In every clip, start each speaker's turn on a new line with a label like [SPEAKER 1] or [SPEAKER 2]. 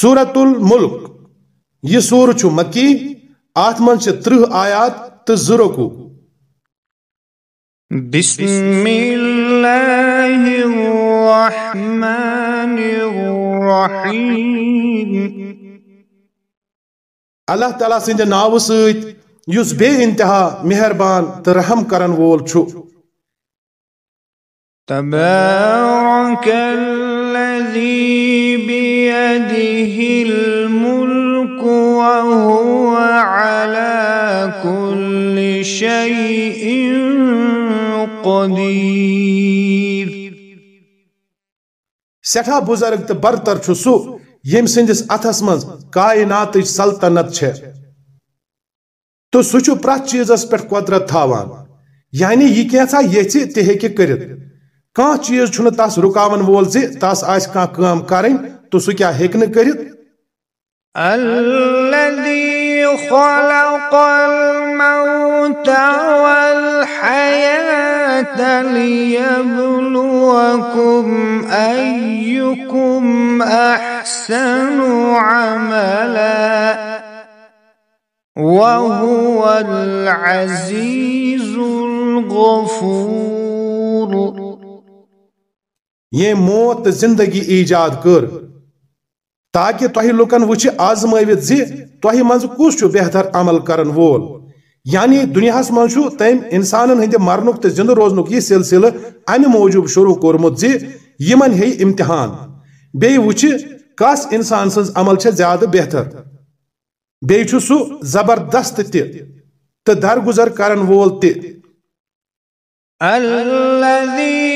[SPEAKER 1] سورت الملک۔ یہ سور چھ مکی آت من چھ ترہ آیات تو زرکو
[SPEAKER 2] بسم اللہ الرحمن الرحیم۔
[SPEAKER 1] اللہ تعالیٰ سند ناو ست یس بے انتہا مہربان تو رحم کرن وول چھو۔
[SPEAKER 2] تبارك الذي بيده الملك وهو على كل شيء قدير.
[SPEAKER 1] سٹھا بزرگ تو برتر چھ سو، یم سندس اتھس من کائنات سلطنت چھ تو سہ چھ پرت چیزس پہ قدرت تھاوان۔ یعنی یہ کیسا یژھِ تہ ہیکہِ کٔرِتھ کانٛہہ چیز چھُنہٕ تس رُکاون وول زِ تس آسہِ کانٛہہ کٲم کرٕنۍ تو سُہ کیٛاہ ہیٚکہِ نہٕ کٔرِتھ
[SPEAKER 2] الذي خلق الموت والحياة ليبلوكم أيكم أحسن عملا وهو العزيز الغفور.
[SPEAKER 1] یہ موت زندگی ایجاد کر۔ تاکہ تہ لکن وچ آزموت زی تہ من کس بہتر عمل کرن وول۔ یعنی دنیا من تم انسان ہند مرنک تو زند روزنک یہ سلسلہ امہ موجوب شروع کورمت زی یمن امتحان۔ بی وچ کس انسان سن عمل چھ زیادہ بہتر۔ بی سہ زبردست تہ تو درگزر کرن وول تہ۔
[SPEAKER 2] الذي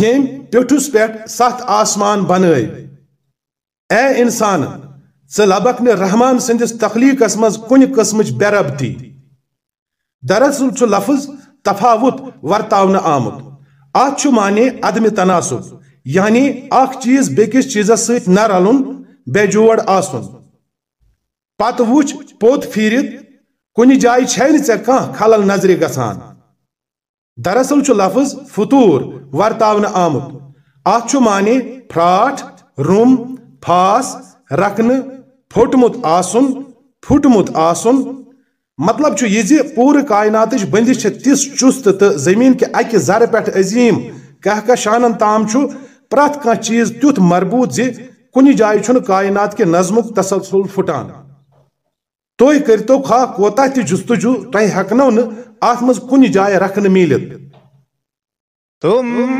[SPEAKER 1] یم پیٹھس پیٹھ ست آسمان بنائی اے انسان ژٕ لبک نہٕ رحمان سندس تخلیقس مز کُنہِ قسمٕچ بے ربطی دراصل چھُ لفظ تفاوت ورتاونہٕ آمُت اتھ چھُ معنی عدم تناسب یعنی اکھ چیز بیٚکِس چیزس سۭتۍ نہ رلُن، بے جوڑ آسن۔ پتہٕ وٕچھ پوٚت پھیٖرِتھ، کُنہِ جایہِ چھے نہٕ ژےٚ کانٛہہ خلل نظرِ گژھان۔ دراصل چھُ لفظ فطوٗر، ورتاونہٕ آمُت۔ اتھ چھُ معنی پھرٛاٹھ روٚم پھاس، رکھنہٕ، پھوٚٹمُت آسُن پھُٹمُت آسُن۔ مطلب چھُ یہِ زِ پوٗرٕ کایناتٕچ بٔنٛدِش چھےٚ تِژھ چُست تہٕ زٔمیٖن کہِ اکہِ ذرٕ پٮ۪ٹھ عظیٖم۔ کہکشانن تام چھُ پرٛٮ۪تھ کانٛہہ چیٖز تیُتھ مربوٗط زِ کُنہِ جایہِ چھُنہٕ کاینات کہِ نظمُک تسلسل پھُٹان۔ تُہۍ کٔرۍتو خواہ کوتاہ تہِ جستجو، تۄہہِ ہٮ۪کنو نہٕ اتھ منٛز کُنہِ جایہِ رکھنہٕ میٖلِتھ
[SPEAKER 2] ثم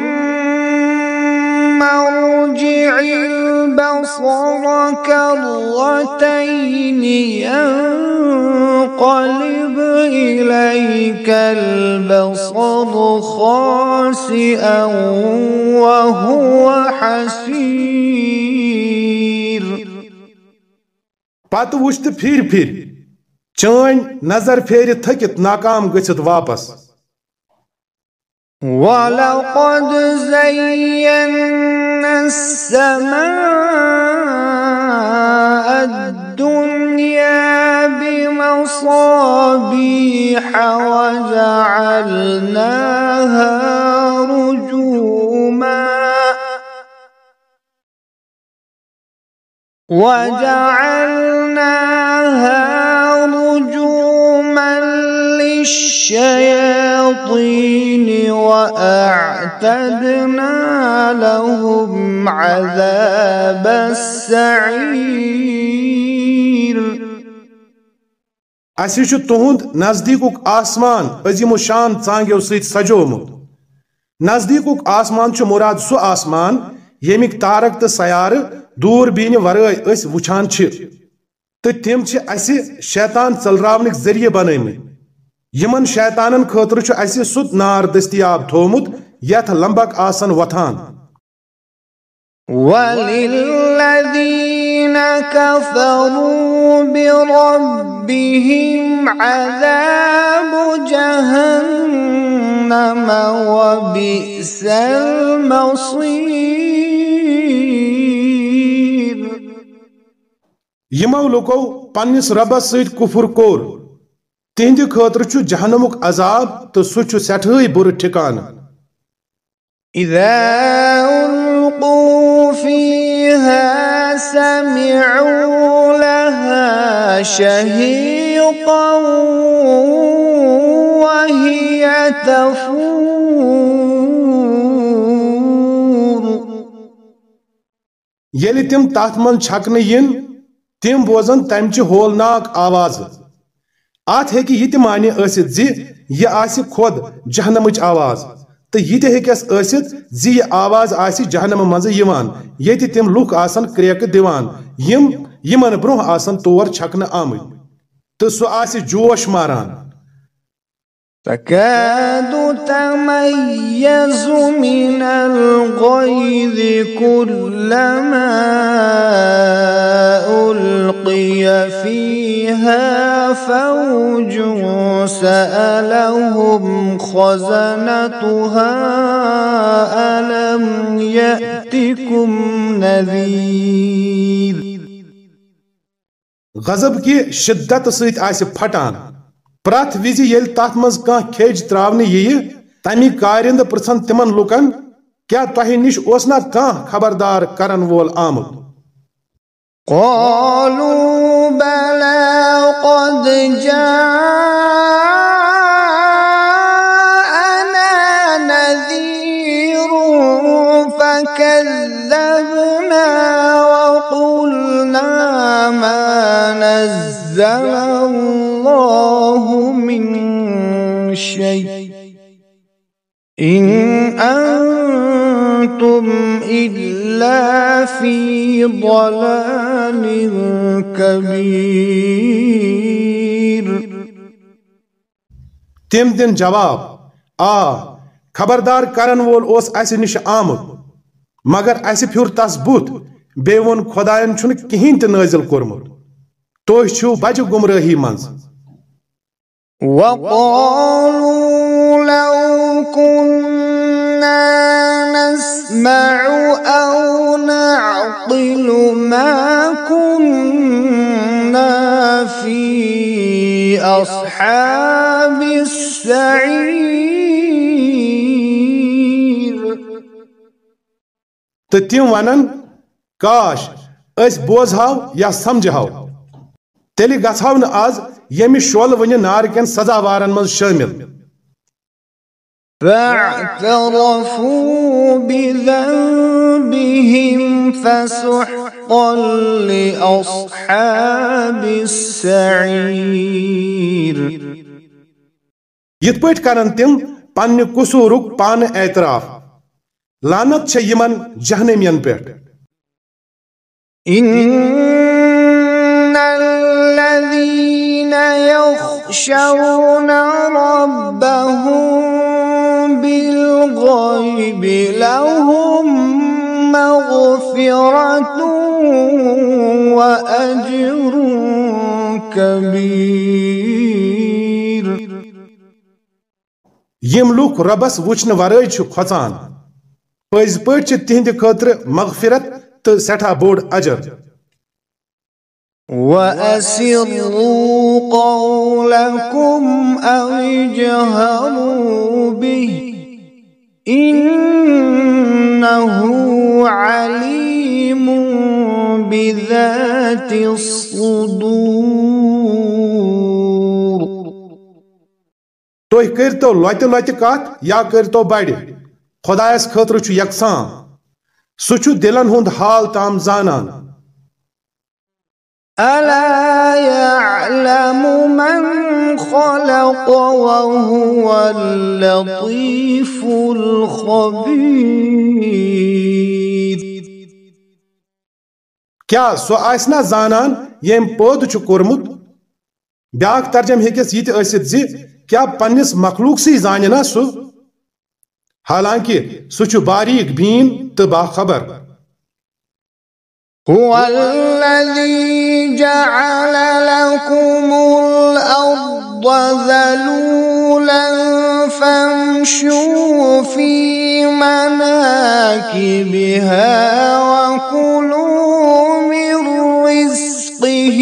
[SPEAKER 2] ارجع البصر كرتين ينقلب إليك البصر خاسئا وهو حسير۔
[SPEAKER 1] پتہٕ وٕچھ تہٕ پھِرِ پھِرِ۔ چٲنۍ نظر پھیرِ تھٔکِتھ ناکام گٔژھِتھ واپس۔
[SPEAKER 2] ولقد زينا السماء الدنيا بمصابيح وجعلناها رجوما وجعلناها للشياطين وأعتدنا لهم عذاب السعير.
[SPEAKER 1] اسی چھُ تُہُنٛد نزدیٖکُک آسمان عظیم و شان ژانٛگیو سۭتۍ سجومُت. نزدیٖکُک آسمان چھُ مُراد سُہ آسمان ییٚمِکۍ تارک تہٕ سیارٕ دوٗر بیٖنہِ ورٲے أسۍ وٕچھان چھِ، تہٕ تِم چھِ اَسہِ شیطان ژٔلراونٕکۍ ذٔریعہٕ بنٲومٕتۍ۔ یمن شیطانن خٲطرٕ چھُ اَسہِ سُہ نار دٔستیاب تھوٚومُت یتھ لمبک آسن وۄتھان
[SPEAKER 2] وللذين كفروا بربهم عذاب جهنم وبئس المصير
[SPEAKER 1] یمو لوکو پنس ربس سۭتۍ کفر کوٚر۔ تہنٛدِ خٲطرٕ چھُ جہنمُک عذاب تہٕ سُہ سٮ۪ٹھٕے بُرٕ ٹھِکانہٕ۔
[SPEAKER 2] إذا ألقوا فيها سمعوا لها شهيقا وهي تفور۔
[SPEAKER 1] ییٚلہِ تِم تتھ منٛز چھکنہٕ یِن تِم بوزن تمچہِ ہولناک آواز۔ ات ہیٚکہِ یہ معنی ٲسِتھ زِ یہِ خود خۄد آواز۔ تو یہ ہکس ٲسِتھ زی یہ آواز آسہِ جہنم مز یہ ییٚتہِ تِم لُکھ آسن کریک دیوان۔ یِم یِمن برونٛہہ آسن تور چھکنہٕ آمٕتۍ تو سُہ آسہِ جوش ماران۔
[SPEAKER 2] تكاد تميز من الغيظ كلما ألقي فيها فوج سألهم خزنتها ألم يأتكم نذير
[SPEAKER 1] غضب کی شدت سۭتۍ آسہِ پھٹان۔ پرٛٮ۪تھ وِزِ ییٚلہِ تتھ منٛز کانٛہہ کھیٚج تراونہٕ یِیہِ تمہِ کارِنٛد پرژھن تِمن لُکن، کیٛاہ تۄہہِ نِش اوس نا خبردار کرن وول آمُت؟
[SPEAKER 2] قالوا بلى قد جاءنا نذير فكذبنا وقلنا ما نزل شيء إن أنتم إلا في ضلال كبير.
[SPEAKER 1] تِم دِن جواب، آ، خبردار کرن وول اوس اسہِ نِش آمُت مگر اسہِ پھیُر تس بُتھ بیٚیہِ ووٚن خۄداین چھُنہٕ کِہیٖنۍ تہِ نٲزِل کوٚرمُت تُہۍ چھِو بجہِ گمرٲہی منٛز۔
[SPEAKER 2] وقالوا لو كنا نسمع أو نعقل ما كنا في أصحاب السعير.
[SPEAKER 1] تہٕ تِم ونن، کاش أسۍ بوزہاو یا سمجھہاو تیٚلہِ گژھہاو نہٕ آز ییٚمہِ شۄل وٕنہِ نار کٮ۪ن سزاوارن منٛز شٲمِل.
[SPEAKER 2] فاعترفوا بذنبهم فسحقا لأصحاب السعير.
[SPEAKER 1] یِتھ پٲٹھۍ کرن تِم پننہِ قصوٗرُک پانہٕ اعتراف. لانت چھےٚ یِمن جہنمین
[SPEAKER 2] إن يخشون ربهم بالغيب لهم مغفرة وأجر كبير.
[SPEAKER 1] یِم لُکھ رۄبس وٕچھنہٕ ورٲے چھِ کھۄژان پٔزۍ پٲٹھۍ چھِ تِہنٛدِ خٲطرٕ مغفرت تہٕ سٮ۪ٹھاہ بوٚڑ اجر۔
[SPEAKER 2] وأسروا قولكم أو اجهروا به إنه عليم بذات الصدور.
[SPEAKER 1] تُہۍ کٔرۍتو لۄتہِ لۄتہِ کتھ یا کٔرۍتو بڑِ خۄدایس خٲطرٕ چھُ یکساں. سُہ چھُ دِلن ہُنٛد حال تام زانان.
[SPEAKER 2] ألا يعلم من خلق وهو اللطيف الخبير؟
[SPEAKER 1] کیٛاہ سُہ آسہِ نا زانان ییٚمۍ پٲدٕ چھُ کوٚرمُت؟ بیاکھ ترجم ہیٚکٮ۪س یہِ تہِ ٲسِتھ زِ، کیٛاہ پننِس مخلوٗقسٕے زانہِ نا سُہ؟ حالانکہِ سُہ چھُ باریٖک بیٖن تہٕ باخبر۔
[SPEAKER 2] هو الذي جعل لكم الأرض ذلولا فامشوا في مناكبها وكلوا من رزقه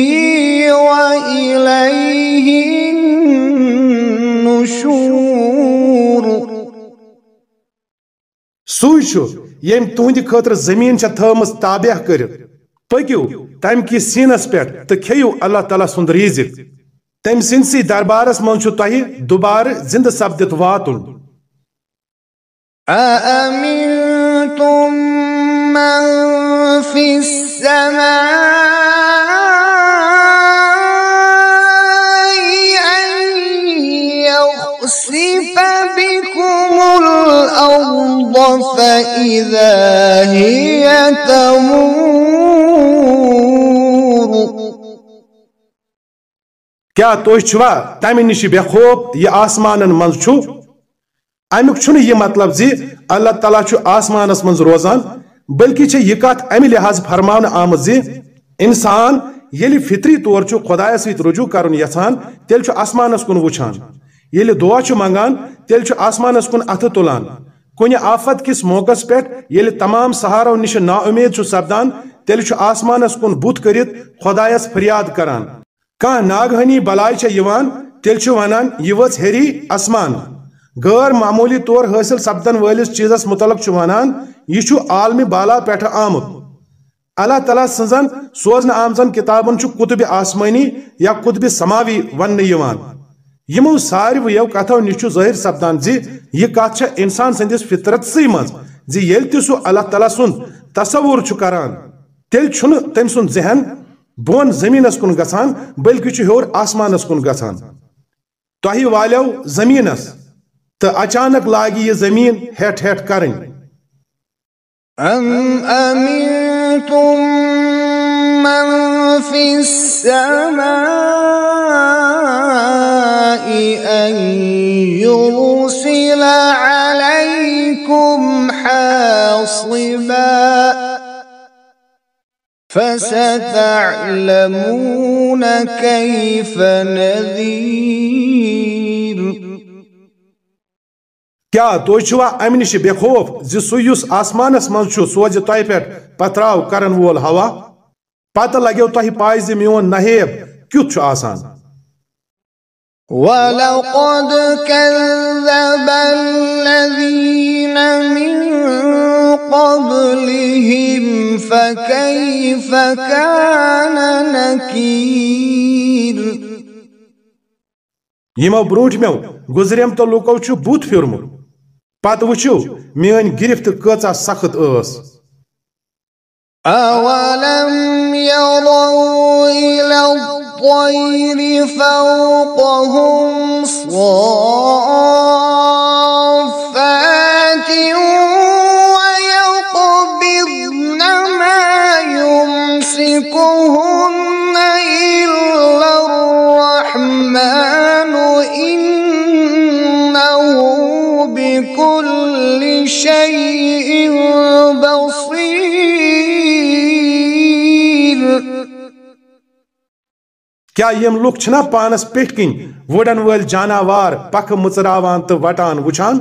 [SPEAKER 2] وإليه النشور.
[SPEAKER 1] سوئی چھُ ییٚمۍ تُہنٛدِ خٲطرٕ زٔمیٖن چھےٚ تابع کٔرِتھ پٔکِو تمہِ کِس سیٖنس پٮ۪ٹھ تہٕ کھیٚیِو اللہ تعالیٰ سُنٛد ریٖزِق تٔمۍ سٕنٛدسٕے دربارس منٛز چھُ تۄہہِ دُبارٕ زِنٛدٕ سپدِتھ واتُن
[SPEAKER 2] أأمنتم من في السماء أن يخسف بكم الأرض فإذا هي تمور.
[SPEAKER 1] کیا تُہۍ چھُوا؟ تمہِ نِش بے خوف یہِ آسمانن منٛز چھُ امیُک چھُنہٕ یہِ مطلب زِ اللہ تعالیٰ چھُ آسمانس منٛز روزان بلکہِ چھِ یہِ کتھ امہِ لحاظ فرماونہٕ آمٕژ زِ انسان ییٚلہِ فطری طور چھُ خۄدایس سۭتۍ رجوع کرُن یژھان تیٚلہِ چھُ آسمانس کُن وٕچھان۔ ییٚلہِ دعا چھُ منگان تیٚلہِ چھُ آسمانس کُن اتھٕ تُلان کُنہِ آفت کِس موقعس پٮ۪ٹھ ییٚلہِ تمام سہارو نِش نا اُمید چھُ سپدان تیٚلہِ چھُ آسمانس کُن بُتھ کٔرِتھ خۄدایس فریاد کران۔ کانٛہہ ناگہٲنی بلاے چھےٚ یِوان تیٚلہِ چھُ ونان یہِ ؤژھ ہیٚری آسمان۔ غٲر طور حٲصِل سپدن وٲلِس چیٖزس متعلق چھُ ونان، یہِ چھُ بالا پٮ۪ٹھٕ آمُت اللہ تعالیٰ سٕنٛزن سوزنہٕ آمژن کِتابن چھُ قطبہِ آسمٲنی یا قطبہِ سماوی وننہٕ یِوان۔ یِمو ساروِیو کتھو نِش چھُ ظٲہِر سپدان زِ یہِ کتھ چھےٚ انسان سٕنٛدِس فطرتسٕے منٛز زِ ییٚلہِ تہِ سُہ اللہ تعالیٰ سُنٛد تصوُر چھُ کران۔ تیٚلہِ چھُنہٕ تٔمۍ سُنٛد ذہن بۄن زٔمیٖنس کُن گژھان بلکہِ چھُ ہیوٚر آسمانس کُن گژھان تۄہہِ والیو زٔمیٖنس تہٕ اچانک لاگہِ یہِ زٔمیٖن ہیٚٹھ ہیٚٹھ کرٕنۍ
[SPEAKER 2] أم أمنتم من في السماء يرسل عليكم حاصبا فستعلمون كيف نذير
[SPEAKER 1] کیا تُہۍ چھِوا امہِ نِش بے خوف زِ سُہ یُس آسمانس منٛز چھُ سوزِ تۄہہِ پٮ۪ٹھ پتراو کرن وول ہوا؟ پتہٕ لگیو تۄہہِ پاے زِ میون نہیب کیُتھ چھُ آسان؟
[SPEAKER 2] ولقد كذب الذين من قبلهم فكيف كان نكير؟
[SPEAKER 1] یِمو برونٛٹھمیو گُزریمتو لُکو چھُ بُتھ پھیورمُت پتہٕ وٕچھِو میٲنۍ گرفت کۭژاہ سخت ٲس.
[SPEAKER 2] أولم يروا إلى الطير فوقهم صار
[SPEAKER 1] کیا یم لُکھ چھنا پانس پیٹھ کِنۍ وُڑن وٲلۍ جاناوار پکھٕ مٕژراوان تہٕ وٹان وٕچھان؟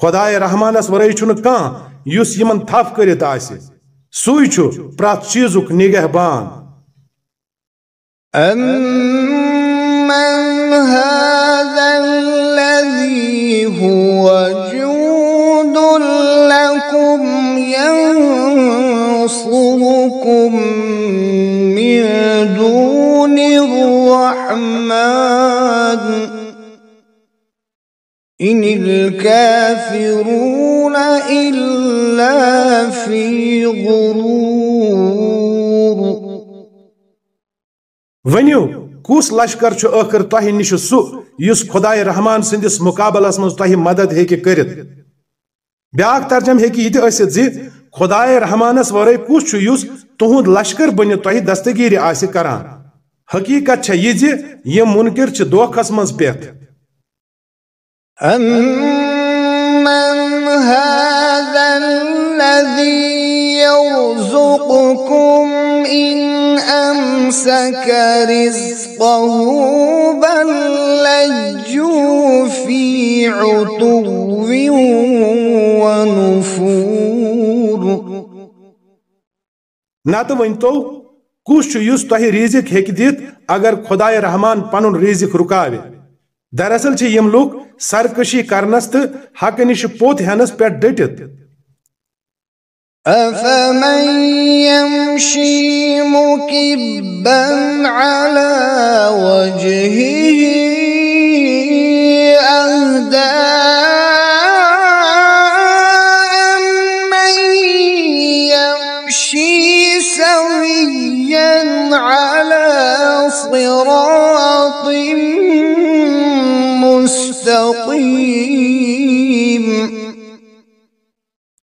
[SPEAKER 1] خۄداے رحمانس ورٲے چھُنہٕ کانٛہہ یُس یِمن تھپھ کٔرِتھ آسہِ سُے چھُ پرٛٮ۪تھ چیٖزُک نِگہبان
[SPEAKER 2] أمن هذا الذي هو جود لكم ينصركم إن الكافرون إلا في غرور.
[SPEAKER 1] ؤنِو کُس لشکر چھُ ٲخر تۄہہِ نِش سُہ یُس رحمان سٕنٛدِس مُقابلس منٛز تۄہہِ مدد ہیٚکہِ کٔرِتھ؟ بیاکھ ترجم ہیٚکہِ یہِ تہِ ٲسِتھ زِ رحمانس ورٲے کُس چھُ یُس تُہُنٛد لشکر بٔنِتھ تۄہہِ دستگیٖری آسہِ کران؟ حقیٖقت چھےٚ یہِ زِ یِم مُنکِر چھِ دھوکھس منٛز پٮ۪تھ۔
[SPEAKER 2] أمن هذا الذي يرزقكم إن أمسك رزقه بل لجوا في عتو ونفور
[SPEAKER 1] نت ونتو کس اس تہ ریزک ہیکہ دت اگر خدائے رحمان پن ریزک رکاوِ دراصل یم لوگ سرکشی کرنس تو حق نش پوت ہینس پہ ڈٹت۔
[SPEAKER 2] أفمن يمشي مكبا على وجهه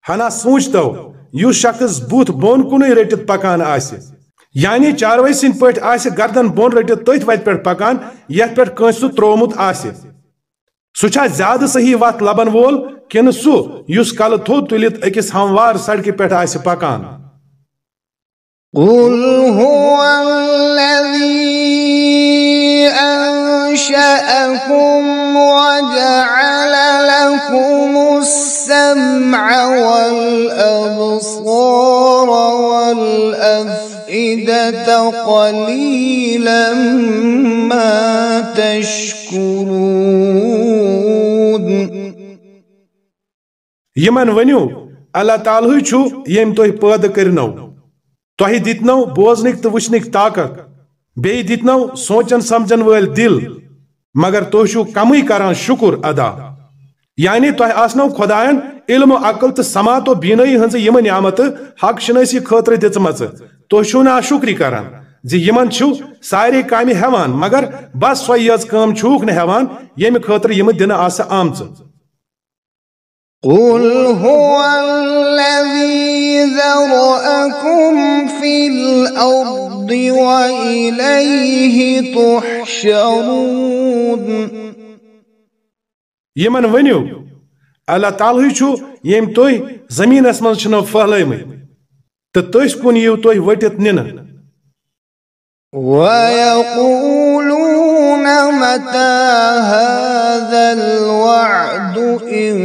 [SPEAKER 1] ہنا سوچتو یس شخص بوت بون کن رٹت پکان آس یعنی چاروی سند پہ آس گردن بون رٹت تھی وت پہ پکان یت پہ کنس ترومت آس سہ زیادہ صحیح وت لبن وول کن سہ اس کل تھوٚد تلت أکس ہموار سڑکہ پہ آس پکان۔
[SPEAKER 2] قل هو الذي أنشأكم وجعل لكم السمع والأبصار والأفئدة قليلا ما تشكرون.
[SPEAKER 1] یمن ونیو، اللہ تعالیٰ چھو، یم تہ پید کرنو تہ دتنو بوزنک تو وچنک طاقت۔ بی دتنو سوچن سمجھن ول دل۔ مگر تہ چھو کمی کران شکر ادا۔ یعنی تہ آسنو خدایان علم و عقل تو سماعت و بینائی ہنز یم نعمت حق شناسی خاطر دژمژ تہ چھو نا شکری کران زی یمن چھو ساری کامہ ہیوان مگر بس سو یز کام چھوک نہ ہیوان یمہ خاطر یم دن آس آمژ
[SPEAKER 2] قل هو الذي ذرأكم في الأرض وإليه تحشرون.
[SPEAKER 1] یمن ونیو اللہ تعالیٰ چھو یم تھی زمینس من چھنو پھہلم تو تس کن یو تھی وٹت نن
[SPEAKER 2] ويقولون متى هذا الوعد إن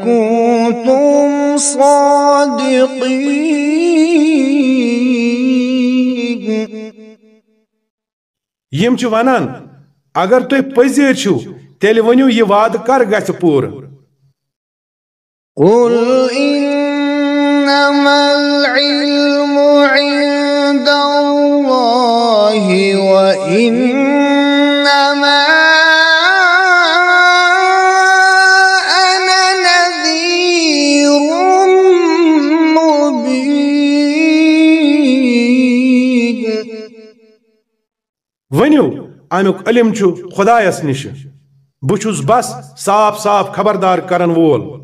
[SPEAKER 2] كنتم صادقين
[SPEAKER 1] یم چھ ونان اگر تھی پزیر چھو تیل ونیو یہ وعد کر گژھ پور
[SPEAKER 2] قل إنما العلم عند الله وإنما أنا نذير مبين.
[SPEAKER 1] ونیو امیک علم چھو خدایس نش بچھس بس صاف صاف خبردار کرن وول.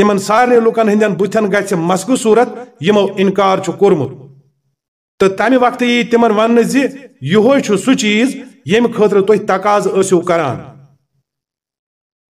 [SPEAKER 1] تمن سارے لکن ہندین بتن گژھِ مسکو صورت، یمو انکار کورمت۔ تو تمہ وقت یی تمن ون زہ یہوے چھُ چیز یم خٲطرٕ تُہۍ تقاض کران۔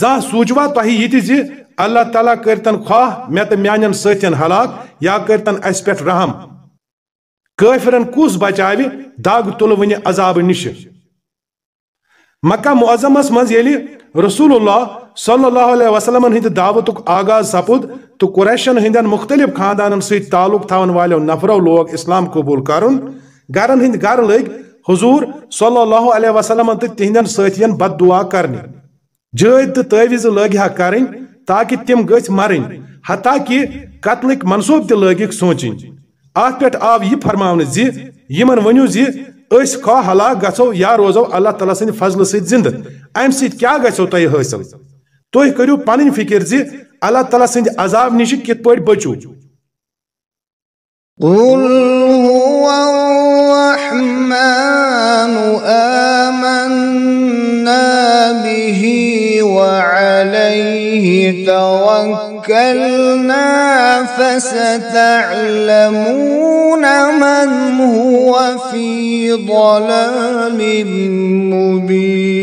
[SPEAKER 1] زانٛہہ سوٗنچوا تۄہہِ یہِ تہِ اللہ تعالیٰ کٔرتن خواہ ہلاک یا کٔرتن اَسہِ پٮ۪ٹھ رحم کٲفرن دگ تُلہٕ وٕنہِ عذابہٕ مکہ معظمس منٛز رسول اللہ صلی اللہ علیہ وسلمن آغاز تو قریشن ہندین مختلف خاندانن ست تعلق تھاون والو نفرو لوگ اسلام قبول کرن گرن ہند گر لگ حضور صلی اللہ علیہ وسلم تو بد دعا کرنے جٲدۍ تہٕ تعویز لٲگۍ ہا کرٕنۍ، تاکہِ حتیٰ کہ قتلٕکۍ منصوٗبہٕ تہِ لٲگِکھ سونٛچِنۍ۔ اتھ پٮ۪ٹھ آو یہِ فرماونہٕ زِ، یِمن ؤنِو زِ خواہ ہلاک یا روزو اللہ تعالیٰ سٕنٛدِ فضلہٕ سۭتۍ زِنٛدٕ، امہِ سۭتۍ کیٛاہ گژھو تۄہہِ حٲصِل؟ تُہۍ کٔرِو اللہ تعالیٰ سٕنٛدِ عذاب نِشہِ کِتھ پٲٹھۍ
[SPEAKER 2] قل هو الرحمن آمنا به وعليه توكلنا فستعلمون من هو في ضلال مبين.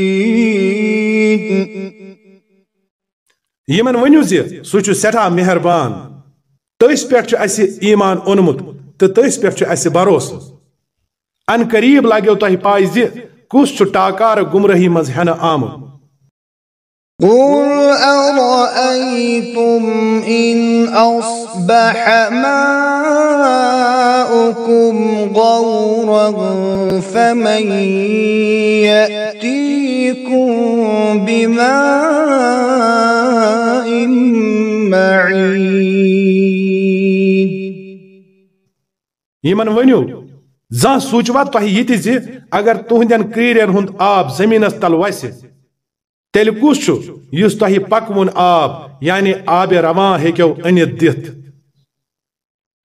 [SPEAKER 1] زِ سُہ چھُ سٮ۪ٹھاہ مہربان تٔسۍ پٮ۪ٹھ چھُ اَسہِ ایٖمان اوٚنمُت تہٕ تٔسۍ پٮ۪ٹھ چھُ اَسہِ بھروسہٕ ان قریب لگیو تۄہہِ پاے زِ کُس چھُ ٹاکار گمرٲہی منٛز ہٮ۪نہٕ آمُت
[SPEAKER 2] قل أرأيتم إن أصبح ماؤكم غورا فمن يأتيكم بماء معين
[SPEAKER 1] یمن ؤنِو زانٛہہ سوٗنٛچوا تۄہہِ یہِ تہِ زِ اگر تُہنٛدٮ۪ن کریٖرن ہُنٛد آب زٔمیٖنس تل تیل کس چھُ تہ پکون آب یعنی آب روان ہیٚکِو انت دت